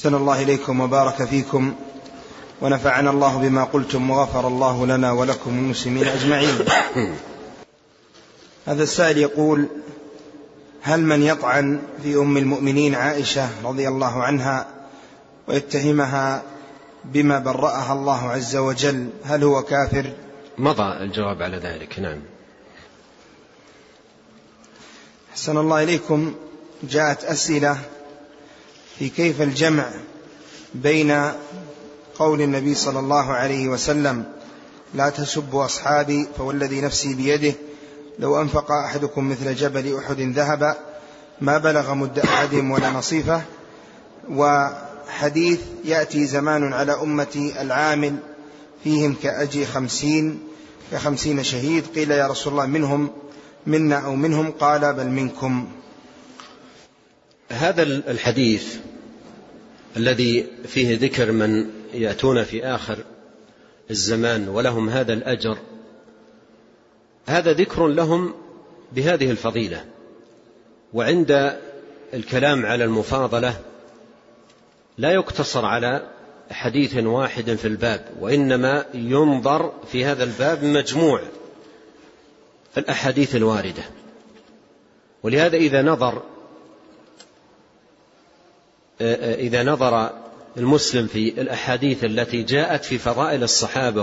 أحسن الله إليكم وبارك فيكم ونفعنا الله بما قلتم وغفر الله لنا ولكم المسلمين أجمعين. هذا السائل يقول هل من يطعن في أم المؤمنين عائشة رضي الله عنها ويتهمها بما برأها الله عز وجل هل هو كافر؟ مضى الجواب على ذلك نعم. أحسن الله إليكم. جاءت أسئلة في كيف الجمع بين قول النبي صلى الله عليه وسلم لا تسبوا أصحابي فوالذي نفسي بيده لو أنفق أحدكم مثل جبل أحد ذهبا ما بلغ مد أحدهم ولا نصيفه. وحديث يأتي زمان على أمتي العامل فيهم كأجي خمسين كخمسين شهيد قيل يا رسول الله منهم منا أو منهم؟ قال بل منكم. هذا الحديث الذي فيه ذكر من يأتون في آخر الزمان ولهم هذا الأجر. هذا ذكر لهم بهذه الفضيلة. وعند الكلام على المفاضلة لا يقتصر على حديث واحد في الباب وإنما ينظر في هذا الباب مجموع الأحاديث الواردة. ولهذا إذا نظر إذا نظر المسلم في الأحاديث التي جاءت في فضائل الصحابة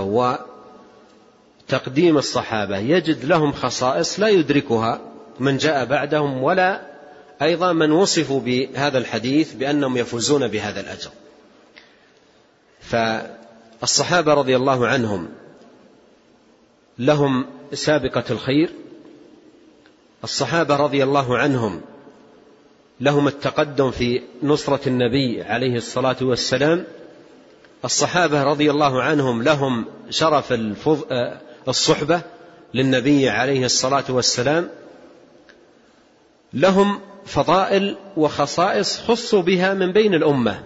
وتقديم الصحابة يجد لهم خصائص لا يدركها من جاء بعدهم ولا أيضا من وصفوا بهذا الحديث بأنهم يفوزون بهذا الأجر. فالصحابة رضي الله عنهم لهم سابقة الخير. الصحابة رضي الله عنهم لهم التقدم في نصرة النبي عليه الصلاة والسلام. الصحابة رضي الله عنهم لهم شرف الصحبة للنبي عليه الصلاة والسلام. لهم فضائل وخصائص خصوا بها من بين الأمة.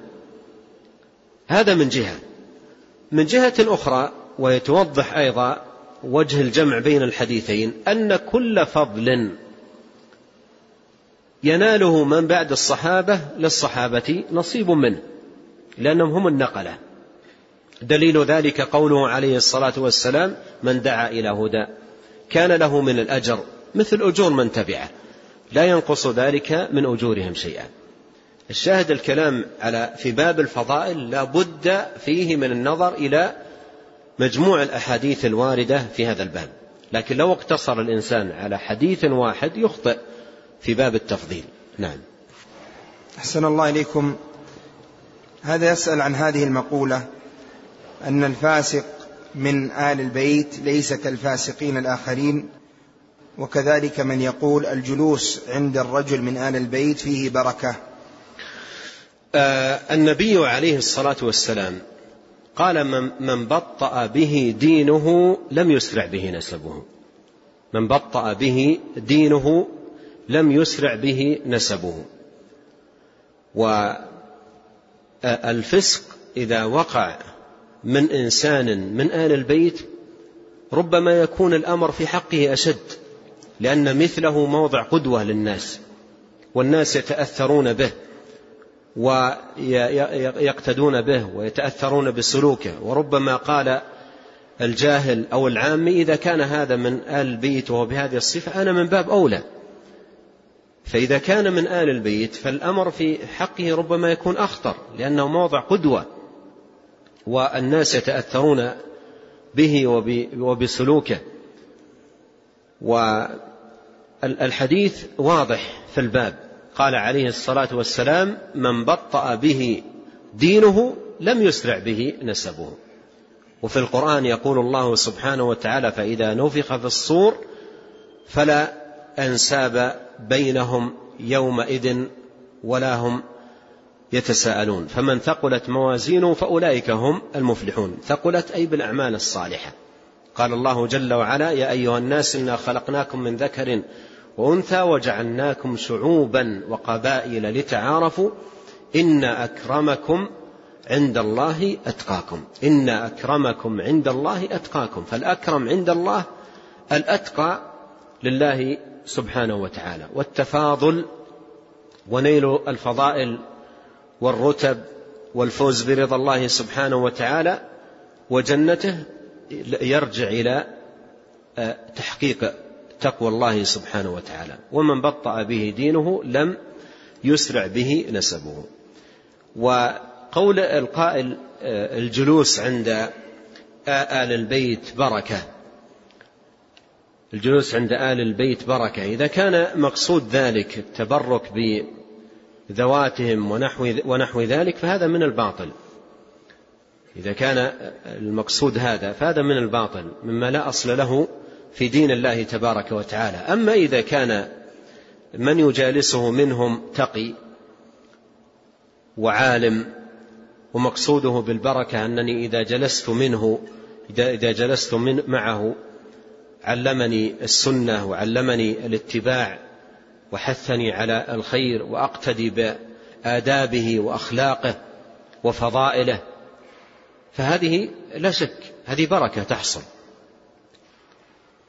هذا من جهة. من جهة أخرى ويتوضح أيضا وجه الجمع بين الحديثين أن كل فضل يناله من بعد الصحابة للصحابة نصيب منه لأنهم هم النقلة. دليل ذلك قوله عليه الصلاة والسلام من دعا إلى هدى كان له من الأجر مثل أجور من تبعه لا ينقص ذلك من أجورهم شيئا. الشاهد الكلام على في باب الفضائل لا بد فيه من النظر إلى مجموع الأحاديث الواردة في هذا الباب. لكن لو اقتصر الإنسان على حديث واحد يخطئ في باب التفضيل. نعم. أحسن الله إليكم. هذا يسأل عن هذه المقولة أن الفاسق من آل البيت ليس كالفاسقين الآخرين وكذلك من يقول الجلوس عند الرجل من آل البيت فيه بركة. آه النبي عليه الصلاة والسلام قال من, من بطأ به دينه لم يسرع به نسبه. من بطأ به دينه لم يسرع به نسبه. والفسق إذا وقع من إنسان من آل البيت ربما يكون الأمر في حقه أشد لأن مثله موضع قدوة للناس والناس يتأثرون به ويقتدون به ويتأثرون بسلوكه. وربما قال الجاهل أو العام إذا كان هذا من آل البيت وهو بهذه الصفة أنا من باب أولى. فإذا كان من آل البيت فالأمر في حقه ربما يكون أخطر لأنه موضع قدوة والناس يتأثرون به وبسلوكه. والحديث واضح في الباب. قال عليه الصلاة والسلام من بطأ به دينه لم يسرع به نسبه. وفي القرآن يقول الله سبحانه وتعالى فإذا نفخ في الصور فلا أنساب بينهم يومئذ ولا هم يتساءلون. فمن ثقلت موازينه فأولئك هم المفلحون. ثقلت أي بالأعمال الصالحة. قال الله جل وعلا يا أيها الناس إنا خلقناكم من ذكر وأنثى وجعلناكم شعوبا وقبائل لتعارفوا إن أكرمكم عند الله أتقاكم. إن أكرمكم عند الله أتقاكم. فالأكرم عند الله الأتقى لله سبحانه وتعالى. والتفاضل ونيل الفضائل والرتب والفوز برضا الله سبحانه وتعالى وجنته يرجع إلى آه، تحقيق تقوى الله سبحانه وتعالى. ومن بطأ به دينه لم يسرع به نسبه. وقول القائل آه، الجلوس عند آل البيت بركة. الجلوس عند آل البيت بركة. إذا كان مقصود ذلك التبرك بذواتهم ونحو, ونحو ذلك فهذا من الباطل. إذا كان المقصود هذا فهذا من الباطل مما لا أصل له في دين الله تبارك وتعالى. أما إذا كان من يجالسه منهم تقي وعالم ومقصوده بالبركة أنني إذا جلست منه إذا جلست من معه علمني السنة وعلمني الاتباع وحثني على الخير وأقتدي بآدابه وأخلاقه وفضائله فهذه لا شك هذه بركة تحصل.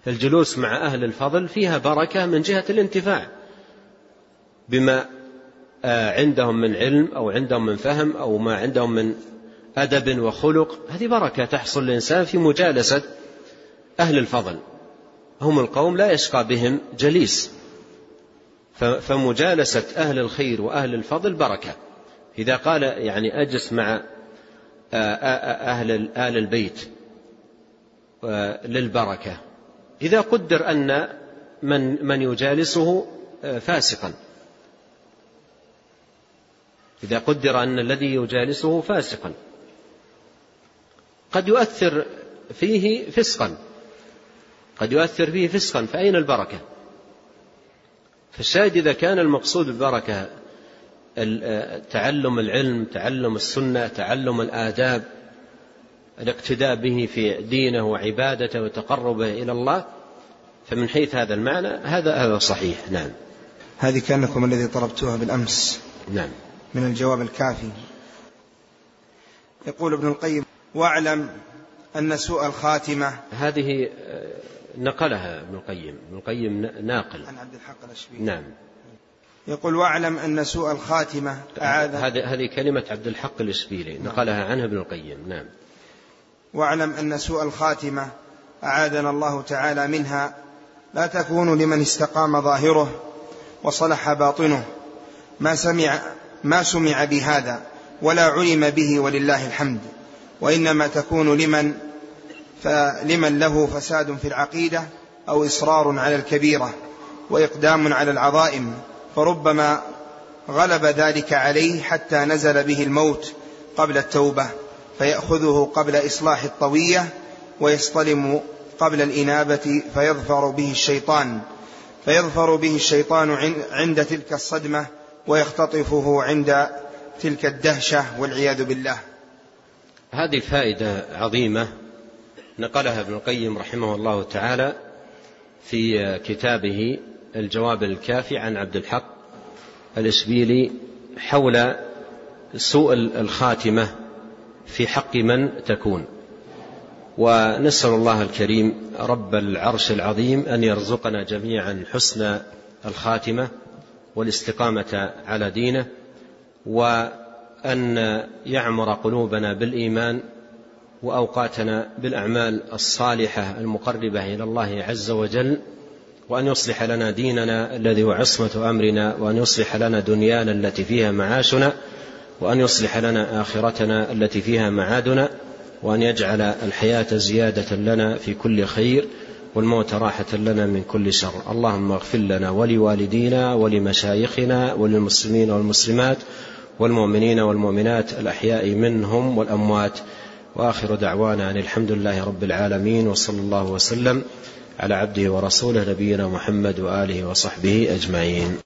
الجلوس مع أهل الفضل فيها بركة من جهة الانتفاع بما آه، عندهم من علم أو عندهم من فهم أو ما عندهم من أدب وخلق. هذه بركة تحصل للإنسان في مجالسة أهل الفضل. هم القوم لا يشقى بهم جليس. فمجالسة أهل الخير وأهل الفضل بركة. إذا قال يعني أجلس مع أهل آل البيت للبركة. إذا قدر أن من من يجالسه فاسقا. إذا قدر أن الذي يجالسه فاسقا. قد يؤثر فيه فسقا. قد يؤثر فيه فسقا فأين البركة؟ فالشاهد إذا كان المقصود بالبركة تعلم العلم تعلم السنة تعلم الآداب الاقتداء به في دينه وعبادته وتقربه إلى الله فمن حيث هذا المعنى هذا هذا صحيح. نعم. هذه كأنكم الذي طلبتوها بالأمس. نعم. من الجواب الكافي. يقول ابن القيم واعلم أن سوء الخاتمة هذه آه، نقلها ابن القيم. ابن القيم ناقل. عن عبد الحق الأشبيلي. نعم. يقول واعلم أن سوء الخاتمة هذه هذه كلمة عبد الحق الإشبيلي. نعم. نقلها عنه ابن القيم. نعم. واعلم أن سوء الخاتمة أعاذنا الله تعالى منها لا تكون لمن استقام ظاهره وصلح باطنه. ما سمع ما سمع بهذا ولا علم به ولله الحمد وإنما تكون لمن فلمن له فساد في العقيدة أو إصرار على الكبيرة وإقدام على العظائم فربما غلب ذلك عليه حتى نزل به الموت قبل التوبة فيأخذه قبل إصلاح الطوية ويصطلم قبل الإنابة فيظفر به الشيطان فيظفر به الشيطان عند تلك الصدمة ويختطفه عند تلك الدهشة والعياذ بالله. هذه فائدة عظيمة نقلها ابن القيم رحمه الله تعالى في كتابه الجواب الكافي عن عبد الحق الإسبيلي حول سوء الخاتمة في حق من تكون. ونسأل الله الكريم رب العرش العظيم أن يرزقنا جميعا حسن الخاتمة والاستقامة على دينه وأن يعمر قلوبنا بالإيمان وأوقاتنا بالأعمال الصالحة المقربة إلى الله عز وجل وأن يصلح لنا ديننا الذي هو عصمة أمرنا وأن يصلح لنا دنيانا التي فيها معاشنا وأن يصلح لنا آخرتنا التي فيها معادنا وأن يجعل الحياة زيادة لنا في كل خير والموت راحة لنا من كل شر. اللهم اغفر لنا ولوالدينا ولمشايخنا وللمسلمين والمسلمات والمؤمنين والمؤمنات الأحياء منهم والأموات. وآخر دعوانا أن الحمد لله رب العالمين وصلى الله وسلم على عبده ورسوله نبينا محمد وآله وصحبه أجمعين.